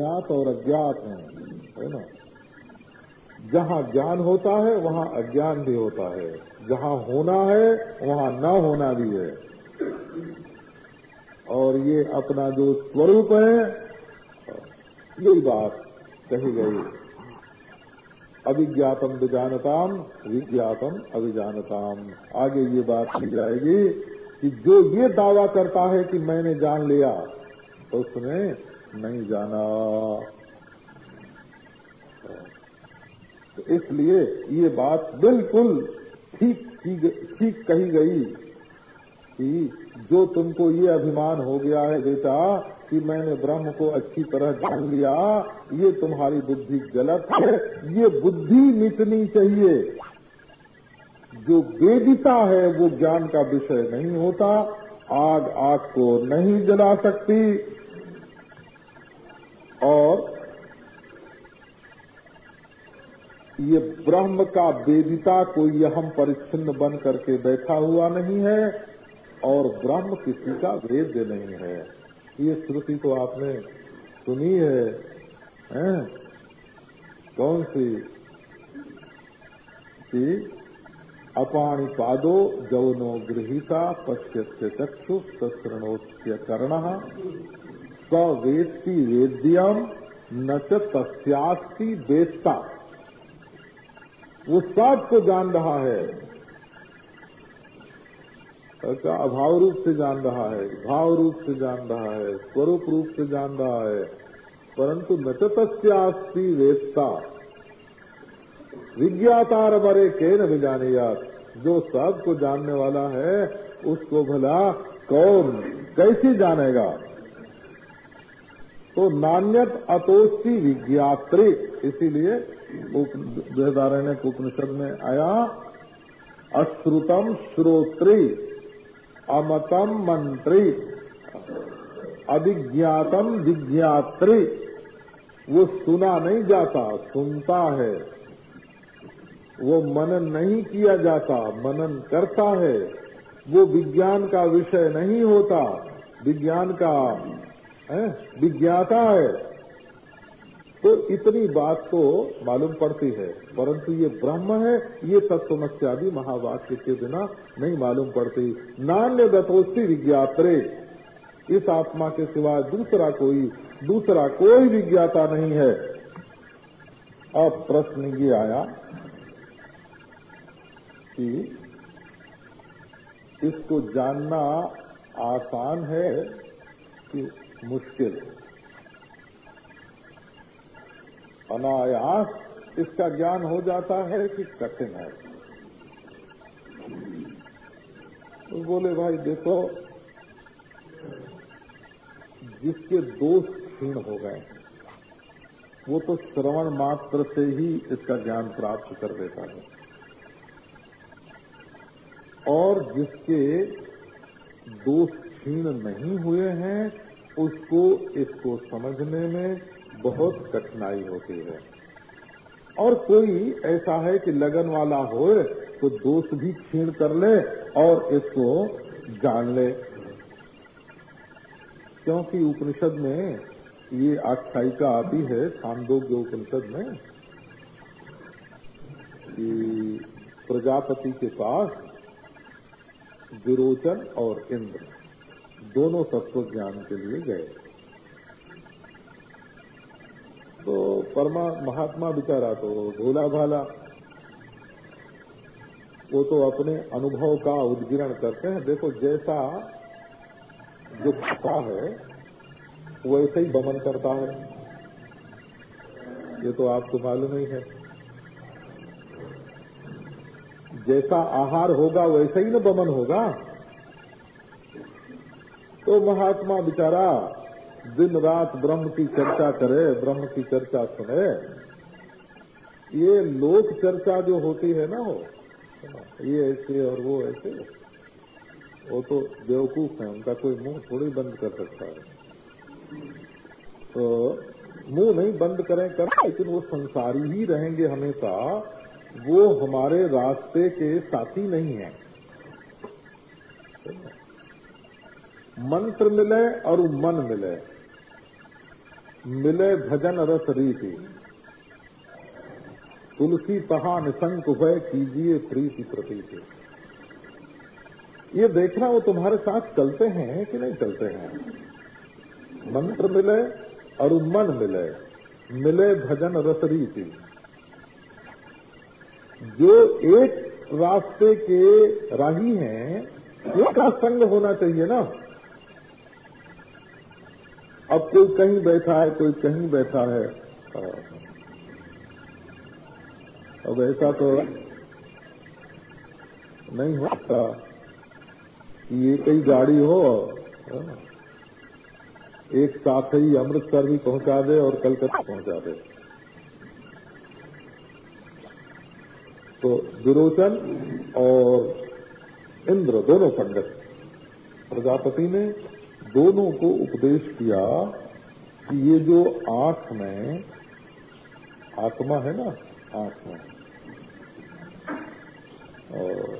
ज्ञात और अज्ञात हैं, है ना? जहाँ ज्ञान होता है, वहाँ अज्ञान भी होता है। जहाँ होना है, वहाँ न होना भी है। और ये अपना जो स्वरूप है, यही बात कही गई। अभिज्ञातम विजानताम, विज्ञातम अभिजानताम आगे ये बात की जाएगी कि जो ये दावा करता है कि मैंने जान लिया तो उसने नहीं जाना। तो इसलिए ये बात बिल्कुल ठीक ठीक कही गई कि जो तुमको ये अभिमान हो गया है बेटा कि मैंने ब्रह्म को अच्छी तरह जान लिया, ये तुम्हारी बुद्धि गलत है, ये बुद्धि मिटनी चाहिए। जो वेदिता है, वो ज्ञान का विषय नहीं होता, आग आग को नहीं जला सकती। और ये ब्रह्म का वेदिता कोई हम परिच्छिन्न बन करके बैठा हुआ नहीं है और ब्रह्म किसी का वेद नहीं है। ये श्रुति तो आपने सुनी है, हैं? कौन सी? कि अपाणी पादो जवनो गृहिता पश्यस्य चक्षु सृणोत्य कर्ण स वेत्ति वेद्यम न तस्यास्ति वेत्ता वो सबको जान रहा है। अच्छा अभाव रूप से जान रहा है, भाव रूप से जान रहा है, स्वरूप रूप से जान रहा है। परंतु न तस्यास्ति वेदता विज्ञातार बरे के न भी जो सबको जानने वाला है, उसको भला कौन, कैसे जानेगा? तो नान्यत अतोस्ती विज्ञात्री। इसीलिए बृहदारण्य उपनिषद में आया अश्रुतम श्रोत्री, अमतम मंत्री अभिज्ञातम विज्ञात्री। वो सुना नहीं जाता, सुनता है। वो मनन नहीं किया जाता, मनन करता है। वो विज्ञान का विषय नहीं होता। विज्ञान का विज्ञाता है। तो इतनी बात तो मालूम पड़ती है, परंतु ये ब्रह्म है, ये तत्वमस्यादि महावाक्य के बिना नहीं मालूम पड़ती। नान्य गतोस्ती विज्ञात्रे। इस आत्मा के सिवा दूसरा कोई दूसरा कोई विज्ञाता नहीं है। अब प्रश्न ये आया कि इसको जानना आसान है कि मुश्किल। अनायास इसका ज्ञान हो जाता है कि कठिन है। तो बोले, भाई देखो, जिसके दोष क्षीण हो गए, वो तो श्रवण मात्र से ही इसका ज्ञान प्राप्त कर देता है। और जिसके दोष क्षीण नहीं हुए हैं उसको, इसको समझने में बहुत कठिनाई होती है। और कोई ऐसा है कि लगन वाला हो तो दोष भी क्षीण कर ले और इसको जान ले। क्योंकि उपनिषद में ये आख्यायिका आती है छांदोग्य उपनिषद में, कि प्रजापति के पास विरोचन और इंद्र। दोनों तत्व ज्ञान के लिए गए। तो परमा, महात्मा बिचारा तो भोला भाला, वो तो अपने अनुभव का उद्गिरण करते हैं। देखो जैसा जो खाता है, वैसे ही बमन करता है। ये तो आपको मालूम ही है। जैसा आहार होगा, वैसे ही न बमन होगा। तो महात्मा बिचारा दिन रात ब्रह्म की चर्चा करे, ब्रह्म की चर्चा सुने। ये लोक चर्चा जो होती है ना वो, ये ऐसे और वो ऐसे, वो तो बेवकूफ़ है, उनका कोई मुँह थोड़ी बंद कर सकता है। तो मुँह नहीं बंद करें, कर, लेकिन वो संसारी ही रहेंगे हमेशा, वो हमारे रास्ते के साथी नहीं है। मंत्र मिले और मन मिले। मिले भजन रस रीति। तुलसी तहा निशंक भय कीजिए प्रीति प्रतीति। ये देखना वो तुम्हारे साथ चलते हैं कि नहीं चलते हैं? मंत्र मिले और मन मिले। मिले भजन रस रीति। जो एक रास्ते के राही हैं उसका संग होना चाहिए ना? अब कोई कहीं बैठा है, कोई कहीं बैठा है। अब ऐसा तो नहीं होता ये कई गाड़ी हो एक साथ ही अमृतसर भी पहुँचा दे और कलकत्ता पहुँचा दे। तो विरोचन और इंद्र दोनों पंडित प्रजापति ने दोनों को उपदेश किया कि ये जो आँख में, आत्मा है ना, आँख में। और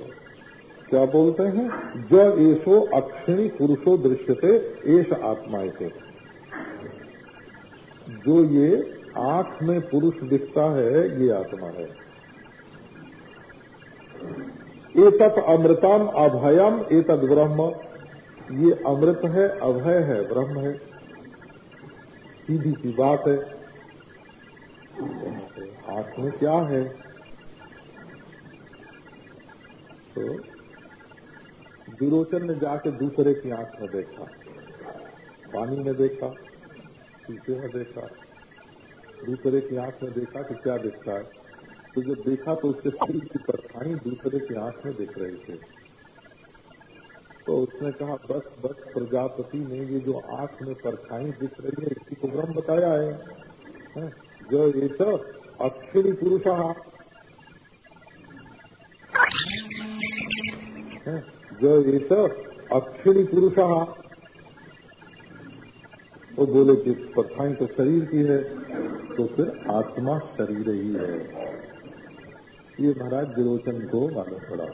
क्या बोलते हैं? जब ऐसो अक्षिणी पुरुषो दृश्यते एश आत्मा ऐसे जो ये आँख में पुरुष दिखता है, ये आत्मा है। एक एतत अमृतम अभयम एतद ब्रह्म। ये अमृत है, अभय है, ब्रह्म है। सीधी सी बात है। आँख में क्या है? तो विरोचन ने जाके दूसरे की आँख में देखा। पानी में देखा शीशे में देखा। दूसरे की आँख में देखा कि क्या दिखता है। तो जब देखा तो उसके शरीर की परछाई दूसरे की आँख में दिख रही थे। तो उसने कहा बस बस प्रजापति ने ये जो आँख में परछाई दिख रही है इसी को ब्रह्म बताया है, जो ये तो अक्षिणी पुरुष जो ये तो अक्षिणी पुरुष वो बोले कि परछाई तो शरीर की है तो फिर आत्मा शरीर ही है। ये महाराज विरोचन को मालूम पड़ा।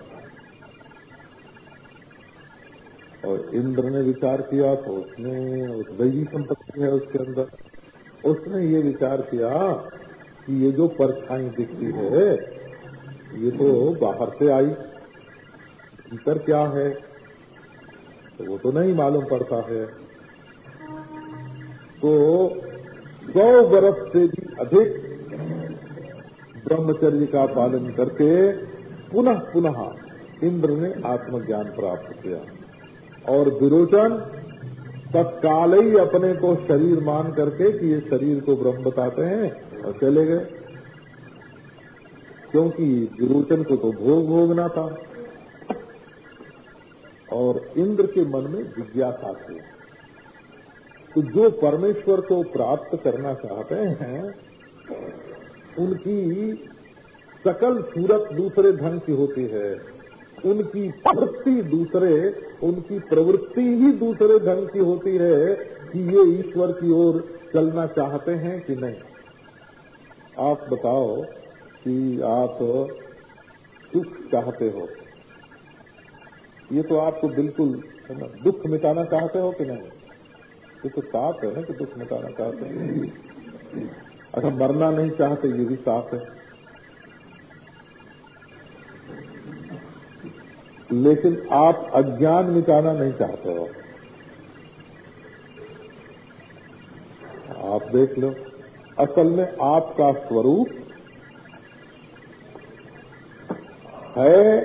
और इंद्र ने विचार किया तो उसने उस वैदी संपत्ति है उसके अंदर। उसने ये विचार किया कि ये जो परछाई दिखती है, ये तो बाहर से आई, भीतर क्या है? तो वो तो नहीं मालूम पड़ता है। तो सौ बरस से भी अधिक ब्रह्मचर्य का पालन करके पुनः पुनः इंद्र ने आत्मज्ञान प्राप्त किया। और विरोचन तत्काल ही अपने को शरीर मान करके कि ये शरीर को ब्रह्म बताते हैं और चले गए। क्योंकि विरोचन को तो भोग भोगना था। और इंद्र के मन में जिज्ञासा थी। तो जो परमेश्वर को प्राप्त करना चाहते हैं, उनकी सकल सूरत दूसरे ढंग की होती है। उनकी प्रवृत्ति दूसरे, उनकी प्रवृत्ति ही दूसरे ढंग की होती है कि ये ईश्वर की ओर चलना चाहते हैं कि नहीं। आप बताओ कि आप सुख चाहते हो। ये तो आपको बिल्कुल, है ना, दुख मिटाना चाहते हो कि नहीं? ये तो साफ़ है ना कि दुख मिटाना चाहते हैं। अच्छा मरना नहीं चाहते, ये भी साफ़ है। लेकिन आप अज्ञान मिटाना नहीं चाहते हो। आप देख लो, असल में आपका स्वरूप है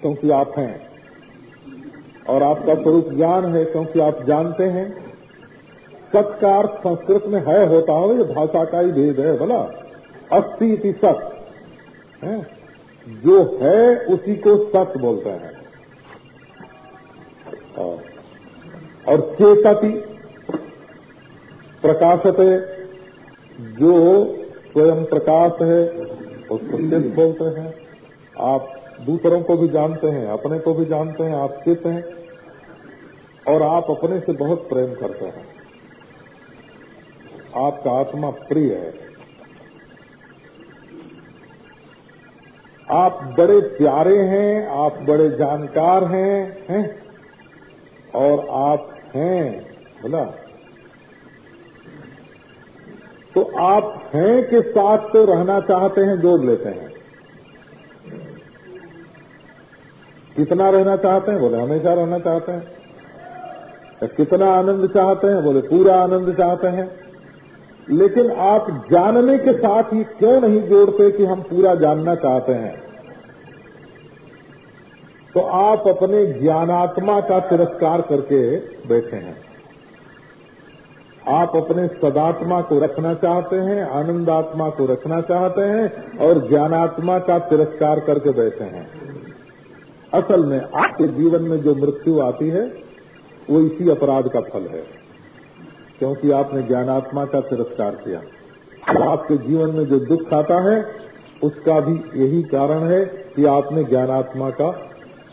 क्योंकि आप हैं। और आपका स्वरूप ज्ञान है क्योंकि आप जानते हैं। सत का अर्थ संस्कृत में है होता हो ये भाषा का ही भेद है, बोला। अस्थि इति सत, है? जो है उसी को सत बोलते हैं। और चेतति है जो स्वयं प्रकाश है, उसको चित बोलते हैं। आप दूसरों को भी जानते हैं, अपने को भी जानते हैं, आप चित हैं, और आप अपने से बहुत प्रेम करते हैं। आपका आत्मा प्रिय है। आप बड़े प्यारे हैं, आप बड़े जानकार हैं हैं? और आप हैं, बोला। तो आप हैं के साथ तो रहना चाहते हैं, जोड़ लेते हैं। कितना रहना चाहते हैं, बोले, हमेशा रहना चाहते हैं। कितना आनंद चाहते हैं, बोले, पूरा आनंद चाहते हैं। लेकिन आप जानने के साथ ही क्यों नहीं जोड़ते कि हम पूरा जानना चाहते हैं? तो आप अपने ज्ञानात्मा का तिरस्कार करके बैठे हैं। आप अपने सदात्मा को रखना चाहते हैं, आनंदात्मा को रखना चाहते हैं और ज्ञानात्मा का तिरस्कार करके बैठे हैं। असल में आपके जीवन में जो मृत्यु आती है, वो इसी अपराध का फल है। क्योंकि आपने ज्ञानात्मा का तिरस्कार किया। आपके जीवन में जो दुख आता है, उसका भी यही कारण है कि आपने ज्ञानात्मा का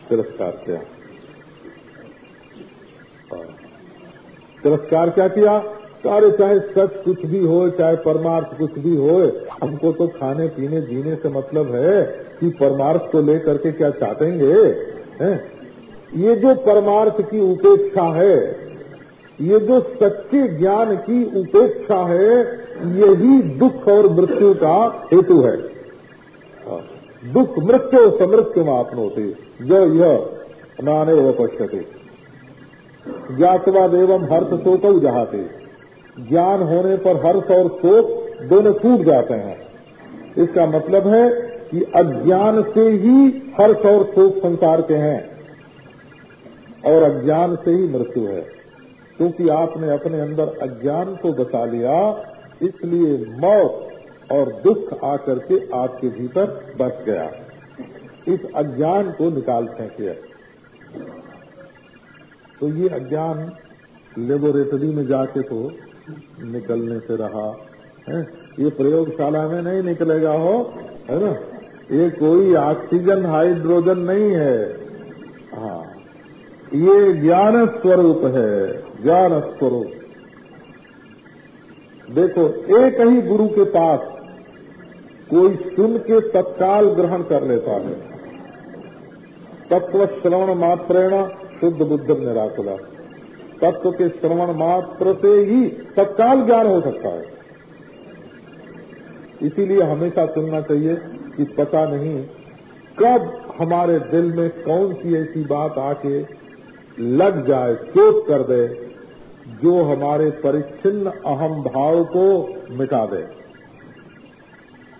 तिरस्कार किया। तिरस्कार क्या किया? सारे चाहे सच कुछ भी हो, चाहे परमार्थ कुछ भी हो, हमको तो खाने, पीने, जीने से मतलब है कि परमार्थ को लेकर के क्या चाहेंगे हैं? ये जो परमार्थ की उपेक्षा है ये जो सच्चे ज्ञान की उपेक्षा है, यही दुख और मृत्यु का हेतु है। हाँ। दुख मृत्यु, समृत्यु होती जो यह नाने व ज्ञातवाद एवं हर्ष शोक जहाते। ज्ञान होने पर हर्ष और शोक दोनों छूट जाते हैं। इसका मतलब है कि अज्ञान से ही हर्ष और शोक संसार के हैं और अज्ञान से ही मृत्यु है। क्योंकि आपने अपने अंदर अज्ञान को बचा लिया, इसलिए मौत और दुख आकर के आपके भीतर बस गया। इस अज्ञान को निकाल फेंके तो ये अज्ञान लेबोरेटरी में जाके तो निकलने से रहा, है? ये प्रयोगशाला में नहीं निकलेगा हो, है ना? ये कोई ऑक्सीजन, हाइड्रोजन नहीं है। हाँ ये ज्ञान स्वरूप है। ज्ञान स्वरूप देखो, एक ही गुरु के पास कोई सुन के तत्काल ग्रहण कर लेता है। तत्व श्रवण मात्रेण शुद्ध बुद्ध निराकुला। तत्व के श्रवण मात्र से ही तत्काल ज्ञान हो सकता है। इसीलिए हमेशा सुनना चाहिए कि पता नहीं कब हमारे दिल में कौन सी ऐसी बात आके लग जाए, चोट कर दे जो हमारे परिच्छिन्न अहम भाव को मिटा दे।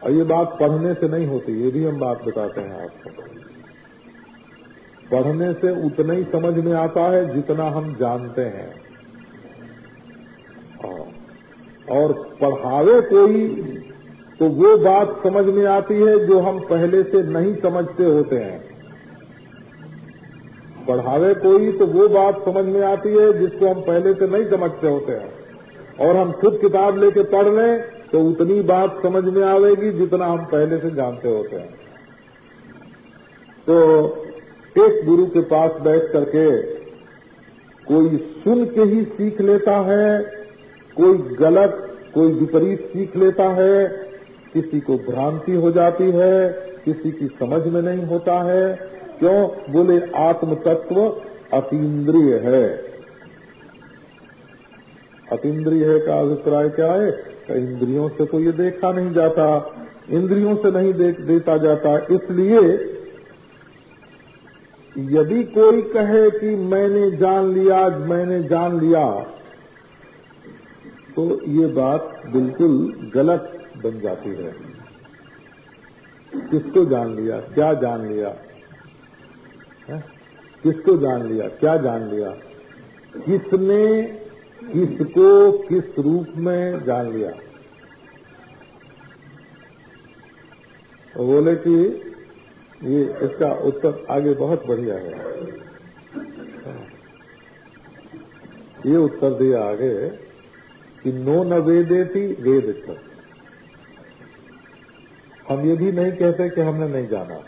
और ये बात पढ़ने से नहीं होती, ये भी हम बात बताते हैं आपको। पढ़ने से उतना ही समझ में आता है जितना हम जानते हैं। और पढ़ावे कोई तो वो बात समझ में आती है जो हम पहले से नहीं समझते होते हैं। पढ़ावे कोई तो वो बात समझ में आती है जिसको हम पहले से नहीं समझते होते हैं। और हम खुद किताब लेके पढ़ लें तो उतनी बात समझ में आवेगी जितना हम पहले से जानते होते हैं। तो एक गुरु के पास बैठ करके कोई सुन के ही सीख लेता है, कोई गलत, कोई विपरीत सीख लेता है, किसी को भ्रांति हो जाती है, किसी की समझ में नहीं होता है क्यों? बोले आत्म तत्व अतीन्द्रिय है। अतीन्द्रिय है का अभिप्राय क्या है? इंद्रियों से तो ये देखा नहीं जाता, इंद्रियों से नहीं देख, देता जाता। इसलिए, यदि कोई कहे कि मैंने जान लिया मैंने जान लिया तो ये बात बिल्कुल गलत बन जाती है। किसको जान लिया? क्या जान लिया? किसको जान लिया? क्या जान लिया? किसने किसको किस रूप में जान लिया? तो बोले कि ये इसका उत्तर आगे बहुत बढ़िया है। ये उत्तर दिया आगे कि नो न वेदेती वेद हम ये भी नहीं कहते कि हमने नहीं जाना।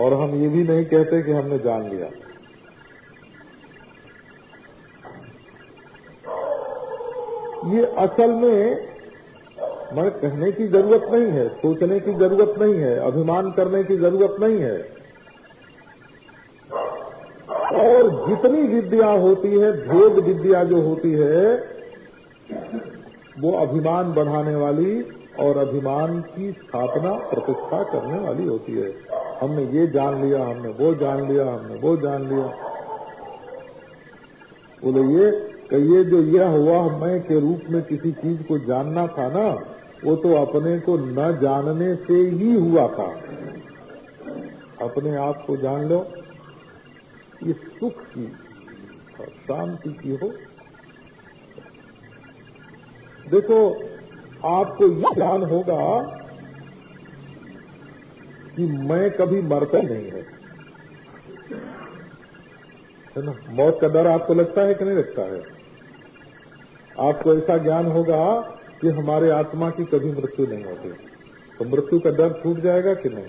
और हम ये भी नहीं कहते कि हमने जान लिया। ये असल में मैं कहने की ज़रूरत नहीं है, सोचने की ज़रूरत नहीं है, अभिमान करने की ज़रूरत नहीं है। और जितनी विद्या होती है भेद विद्या जो होती है, वो अभिमान बढ़ाने वाली और अभिमान की स्थापना, प्रतिष्ठा करने वाली होती है। हमने ये जान लिया, हमने वो जान लिया, हमने वो जान लिया। बोले, ये कि ये जो यह हुआ मैं के रूप में किसी चीज़ को जानना था ना, वो तो अपने को न जानने से ही हुआ था। अपने आप को जान लो। ये सुख की शांति की हो। देखो, आपको ये ज्ञान होगा कि मैं कभी मरता नहीं है। है ना? मौत का डर आपको लगता है कि नहीं लगता है? आपको ऐसा ज्ञान होगा कि हमारे आत्मा की कभी मृत्यु नहीं होती तो मृत्यु का डर छूट जाएगा कि नहीं?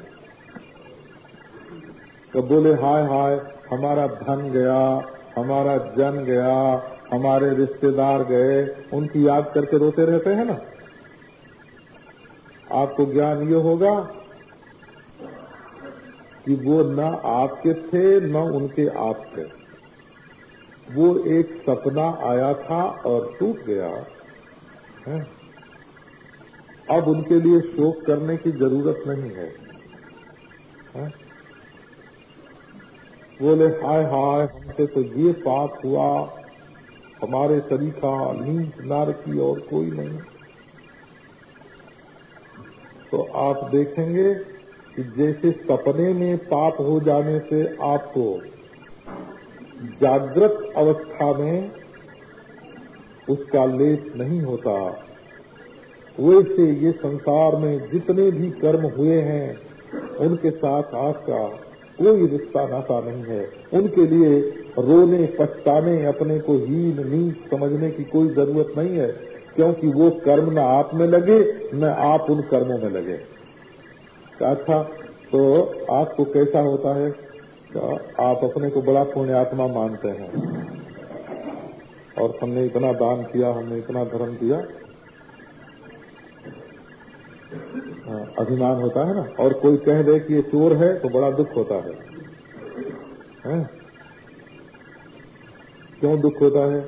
तो बोले, हाय हाय, हमारा धन गया, हमारा जन गया, हमारे रिश्तेदार गए, उनकी याद करके रोते रहते हैं ना? आपको ज्ञान ये होगा कि वो न आपके थे न उनके आप थे वो एक सपना आया था और टूट गया है? अब उनके लिए शोक करने की ज़रूरत नहीं है, है? बोले हाय हाय हमसे तो ये पाप हुआ हमारे सरीखा नीच नार की और कोई नहीं। तो आप देखेंगे कि जैसे सपने में पाप हो जाने से आपको जागृत अवस्था में उसका लेप नहीं होता, वैसे ये संसार में जितने भी कर्म हुए हैं, उनके साथ आपका कोई रिश्ता नाता नहीं है। उनके लिए रोने, पछताने, अपने को हीन, नीच समझने की कोई ज़रूरत नहीं है, क्योंकि वो कर्म न आप में लगे, न आप उन कर्मों में लगे। अच्छा तो आपको कैसा होता है? तो आप अपने को बड़ा पुण्य आत्मा मानते हैं। और हमने इतना दान किया हमने इतना धर्म किया हाँ, अभिमान होता है ना? और कोई कह दे कि ये चोर है तो बड़ा दुख होता है, है? क्यों दुख होता है?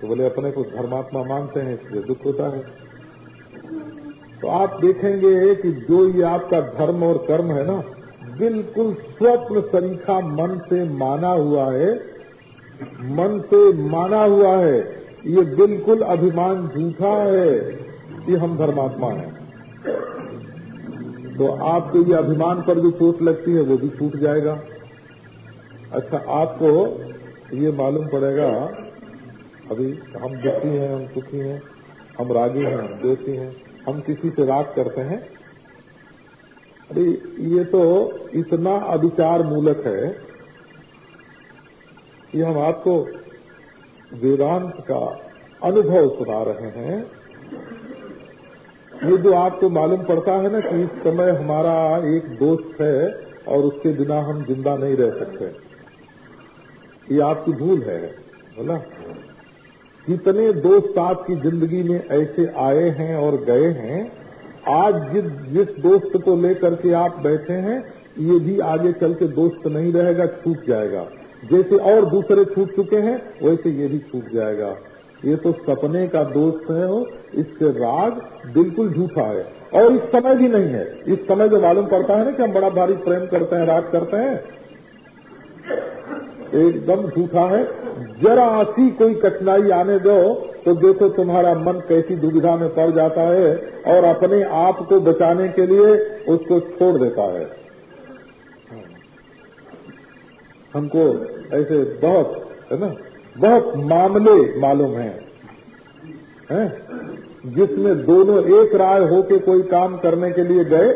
तो बोले अपने को धर्मात्मा मानते हैं इसलिए दुख होता है। तो आप देखेंगे कि जो ये आपका धर्म और कर्म है ना, बिल्कुल स्वप्न सरीखा मन से माना हुआ है। मन से माना हुआ है। ये बिल्कुल अभिमान झूठा है कि हम धर्मात्मा हैं। तो आपको ये अभिमान पर जो चोट लगती है, वो भी छूट जाएगा। अच्छा आपको ये मालूम पड़ेगा, अभी हम दुखी हैं, हम सुखी हैं, हम रागी हैं, हम देसी हैं। हम किसी से बात करते हैं। अरे, ये तो इतना अविचार मूलक है कि हम आपको वेदांत का अनुभव सुना रहे हैं। ये जो आपको मालूम पड़ता है ना कि इस समय हमारा एक दोस्त है और उसके बिना हम ज़िंदा नहीं रह सकते। ये आपकी भूल है बोला कितने दोस्त आपकी ज़िंदगी में ऐसे आए हैं और गए हैं, आज जिस जिस दोस्त को लेकर के आप बैठे हैं, ये भी आगे चल के दोस्त नहीं रहेगा, छूट जाएगा। जैसे और दूसरे छूट चुके हैं, वैसे ये भी छूट जाएगा। ये तो सपने का दोस्त है हो इससे राग बिल्कुल झूठा है। और इस समय भी नहीं है। इस समय जो मालूम पड़ता है ना कि हम बड़ा भारी प्रेम करते हैं, राग करते हैं, एकदम झूठा है। जरा सी कोई कठिनाई आने दो तो देखो तुम्हारा मन कैसी दुविधा में पड़ जाता है और अपने आप को बचाने के लिए उसको छोड़ देता है। हमको ऐसे बहुत है ना? बहुत मामले मालूम हैं। है? जिसमें दोनों एक राय होके कोई काम करने के लिए गए।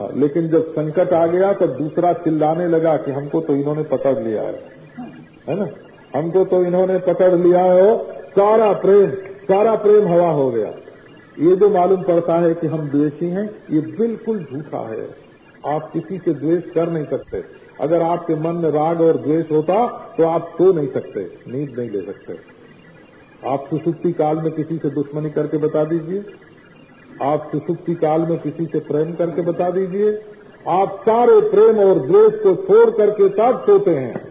हाँ, लेकिन जब संकट आ गया तो दूसरा चिल्लाने लगा कि हमको तो इन्होंने पकड़ लिया है। है ना? हमको तो इन्होंने पकड़ लिया है सारा प्रेम सारा प्रेम हवा हो गया। ये जो मालूम पड़ता है कि हम द्वेषी हैं, ये बिल्कुल झूठा है। आप किसी से द्वेष कर नहीं सकते। अगर आपके मन में राग और द्वेष होता तो आप सो नहीं सकते, नींद नहीं ले सकते। आप सुसुप्ति काल में किसी से दुश्मनी करके बता दीजिए। आप सुसुप्ति काल में किसी से प्रेम करके बता दीजिए। आप सारे प्रेम और द्वेष को छोड़ करके तब सोते हैं।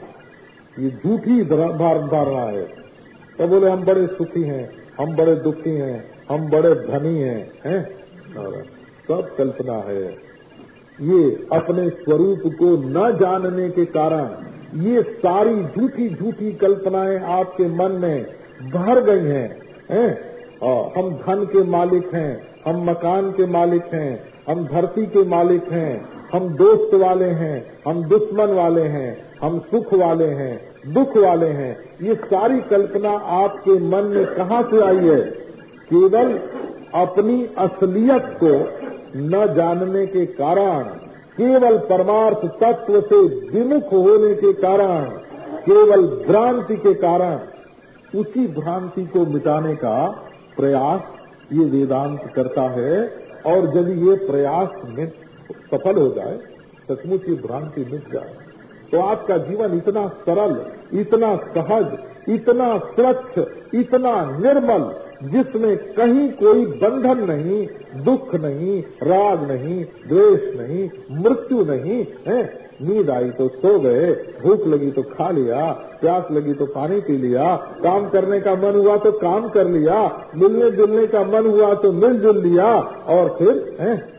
ये झूठी धारणा है। तो बोले, हम बड़े सुखी हैं, हम बड़े दुखी हैं, हम बड़े धनी हैं हैं? सब कल्पना है। ये अपने स्वरूप को न जानने के कारण ये सारी झूठी झूठी कल्पनाएँ आपके मन में भर गई हैं हैं? और हम धन के मालिक हैं, हम मकान के मालिक हैं, हम धरती के मालिक हैं, हम दोस्त वाले हैं, हम दुश्मन वाले हैं, हम सुख वाले हैं दुख वाले हैं। ये सारी कल्पना आपके मन में कहाँ से आई है? केवल अपनी असलियत को न जानने के कारण, केवल परमार्थ तत्व से विमुख होने के कारण, केवल भ्रांति के कारण, उसी भ्रांति को मिटाने का प्रयास ये वेदांत करता है। और जब ये प्रयास सफल हो जाए, सचमुच ये भ्रांति मिट जाए। तो आपका जीवन इतना सरल इतना सहज, इतना स्वच्छ, इतना निर्मल, जिसमें कहीं कोई बंधन नहीं, दुख नहीं, राग नहीं, द्वेष नहीं, मृत्यु नहीं, है? नींद आई तो सो गए, भूख लगी तो खा लिया, प्यास लगी तो पानी पी लिया, काम करने का मन हुआ तो काम कर लिया, मिलने जुलने का मन हुआ तो मिलजुल लिया, और फिर, है?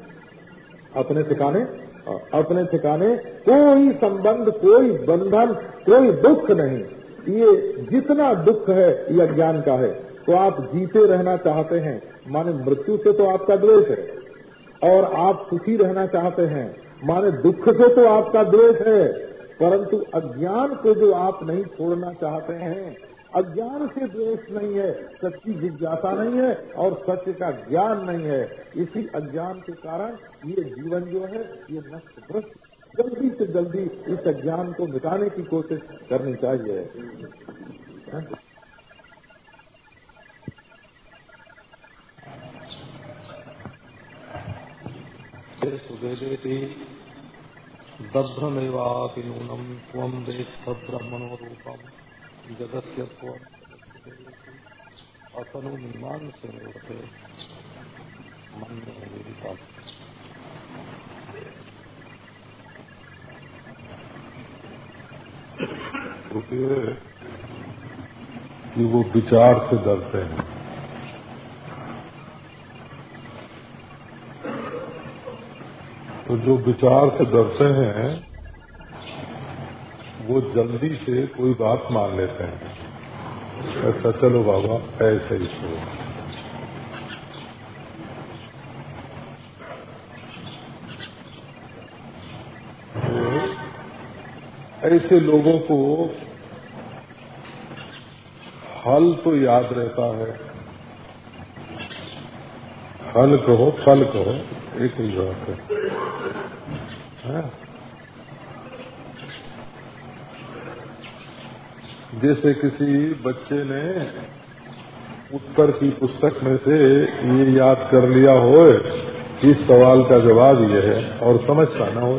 अपने ठिकाने अपने ठिकाने कोई संबंध, कोई बंधन, कोई दुख नहीं। ये जितना दुख है, ये अज्ञान का है। तो आप जीते रहना चाहते हैं। माने मृत्यु से तो आपका द्वेष है। और आप सुखी रहना चाहते हैं। माने दुख से तो आपका द्वेष है। परंतु अज्ञान को जो आप नहीं छोड़ना चाहते हैं अज्ञान से द्वेष नहीं है, सच्ची जिज्ञासा नहीं है और सत्य का ज्ञान नहीं है। इसी अज्ञान के कारण ये जीवन जो है, ये नष्ट भ्रष्ट जल्दी से जल्दी इस अज्ञान को मिटाने की कोशिश करनी चाहिए। सुवेदेति दभ्रमेवापि नूनम त्वं वेत्थ ब्रह्मणो रूपम जगस्य असनु से मूर्ते मन में कि वो विचार से डरते हैं। तो जो विचार से डरते हैं वो जल्दी से कोई बात मान लेते हैं। ऐसा चलो बाबा, ऐसे ही सो ऐसे लोगों को हल तो याद रहता है। हल कहो, फल कहो, एक ही बात है? जैसे किसी बच्चे ने उत्तर की पुस्तक में से ये याद कर लिया हो, इस सवाल का जवाब ये है, और समझता ना हो।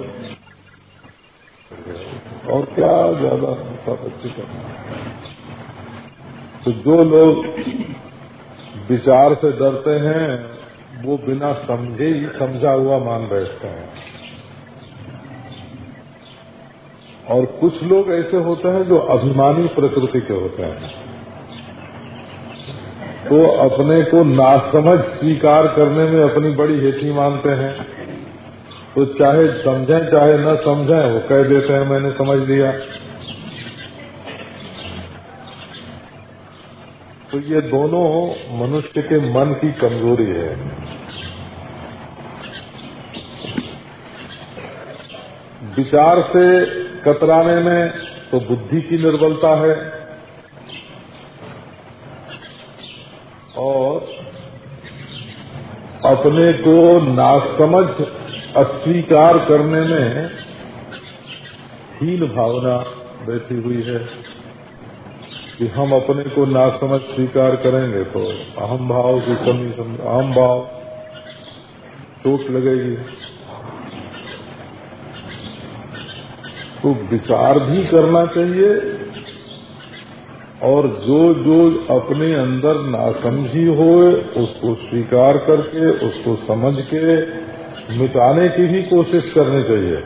और क्या ज़्यादा होता बच्चे का? तो जो लोग विचार से डरते हैं, वो बिना समझे ही समझा हुआ मान बैठते हैं। और कुछ लोग ऐसे होते हैं जो अभिमानी प्रकृति के होते हैं। तो अपने को नासमझ स्वीकार करने में अपनी बड़ी हेठी मानते हैं। तो चाहे समझें, चाहे न समझें, वो कह देते हैं, मैंने समझ लिया। तो ये दोनों मनुष्य के मन की कमज़ोरी है। विचार से कतराने में तो बुद्धि की निर्बलता है। और अपने को नासमझ अस्वीकार करने में हीन भावना बैठी हुई है कि हम अपने को नासमझ स्वीकार करेंगे तो अहम भाव की कमी अहम भाव चोट लगेगी। तो विचार भी करना चाहिए और जो जो अपने अंदर नासमझी हो उसको स्वीकार करके, उसको समझ के मिटाने की भी कोशिश करनी चाहिए।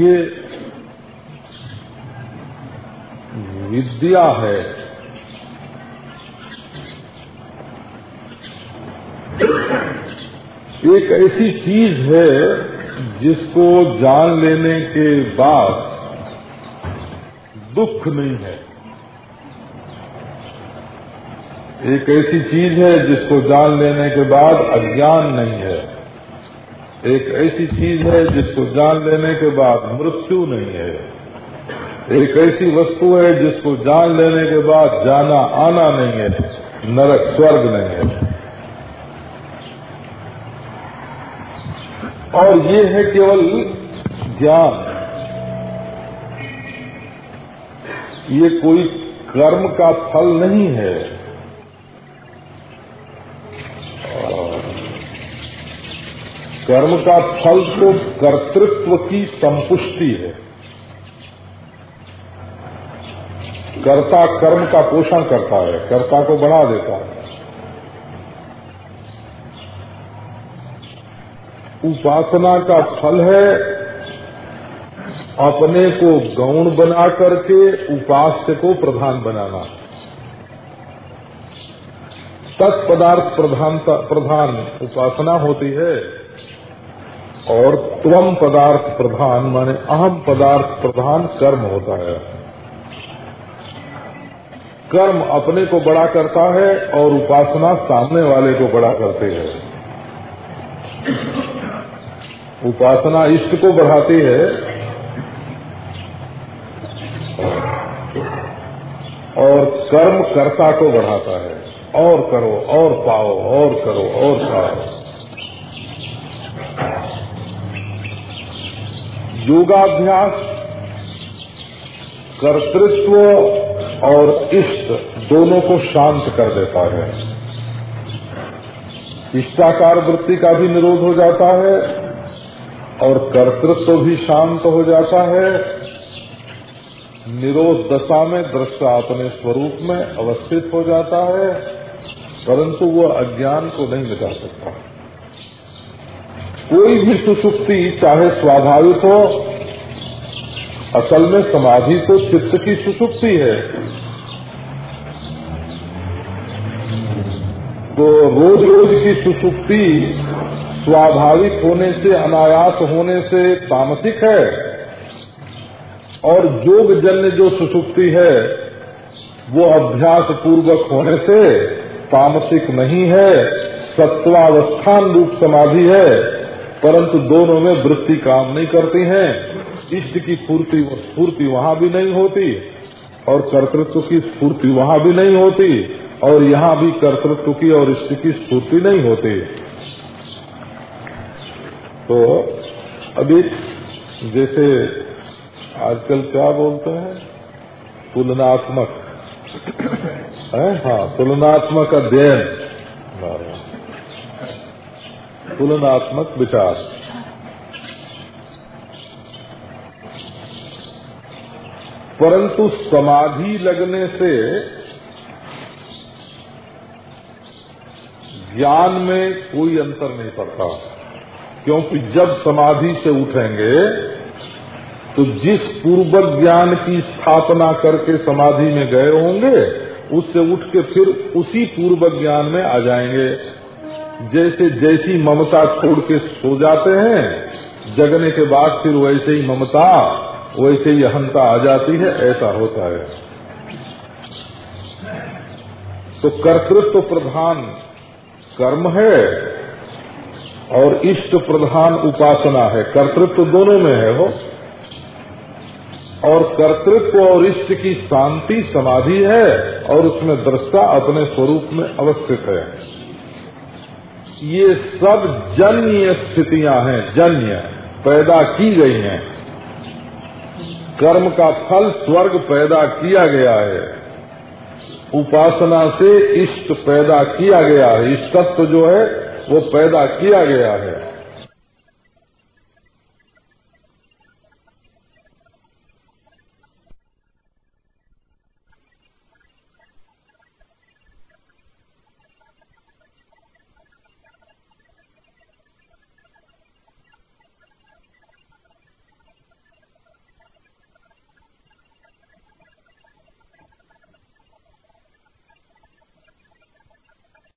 ये विद्या है। एक ऐसी चीज़ है जिसको जान लेने के बाद दुख नहीं है। एक ऐसी चीज़ है जिसको जान लेने के बाद अज्ञान नहीं है। एक ऐसी चीज़ है जिसको जान लेने के बाद मृत्यु नहीं है। एक ऐसी वस्तु है जिसको जान लेने के बाद जाना आना नहीं है, नरक स्वर्ग नहीं है। और ये है केवल ज्ञान। ये कोई कर्म का फल नहीं है। कर्म का फल तो कर्तृत्व की संपुष्टि है। कर्ता कर्म का पोषण करता है, कर्ता को बढ़ा देता है। उपासना का फल है अपने को गौण बना करके उपास्य को प्रधान बनाना। तत्पदार्थ प्रधानता, प्रधान उपासना होती है और त्वम पदार्थ प्रधान माने अहम पदार्थ प्रधान कर्म होता है। कर्म अपने को बड़ा करता है और उपासना सामने वाले को बड़ा करती है। उपासना इष्ट को बढ़ाती है, और कर्म कर्ता को बढ़ाता है। और करो, और पाओ, और करो, और पाओ। योगाभ्यास, कर्तृत्व और इष्ट दोनों को शांत कर देता है। इष्टाकार वृत्ति का भी निरोध हो जाता है और कर्तृत्व भी शांत हो जाता है। निरोध दशा में दृष्टा अपने स्वरूप में अवस्थित हो जाता है, परंतु वो अज्ञान को नहीं मिटा सकता। कोई भी सुसुप्ति, चाहे स्वाभाविक हो, असल में समाधि तो चित्त की सुसुप्ति है। तो रोज रोज की सुसुप्ति स्वाभाविक होने से, अनायास होने से तामसिक है। और योग जन्य जो सुसुप्ति है, वो अभ्यास पूर्वक होने से तामसिक नहीं है। सत्वावस्थान रूप समाधि है, परंतु दोनों में वृत्ति काम नहीं करती है। इष्ट की पूर्ति स्फूर्ति वहाँ भी नहीं होती, और कर्तृत्व की स्फूर्ति वहाँ भी नहीं होती, और यहाँ भी कर्तृत्व की और इष्ट की स्फूर्ति नहीं होती। तो अभी जैसे आजकल क्या बोलते हैं? तुलनात्मक। है? हाँ तुलनात्मक अध्ययन। तुलनात्मक विचार। परंतु समाधि लगने से ज्ञान में कोई अंतर नहीं पड़ता। क्योंकि जब समाधि से उठेंगे तो जिस पूर्व ज्ञान की स्थापना करके समाधि में गए होंगे, उससे उठ के फिर उसी पूर्व ज्ञान में आ जाएँगे। जैसे जैसी ममता छोड़ के सो जाते हैं, जगने के बाद फिर वैसे ही ममता, वैसे ही अहंता आ जाती है, ऐसा होता है। तो कर्तृत्व तो प्रधान कर्म है। और इष्ट प्रधान उपासना है। कर्तृत्व दोनों में है वो। और कर्तृत्व और इष्ट की शांति समाधि है और उसमें दृष्टा अपने स्वरूप में अवस्थित है। ये सब जन्य स्थितियाँ हैं, जन्य, पैदा की गई हैं। कर्म का फल स्वर्ग पैदा किया गया है। उपासना से इष्ट पैदा किया गया है। इष्टत्व तो जो है वो पैदा किया गया है।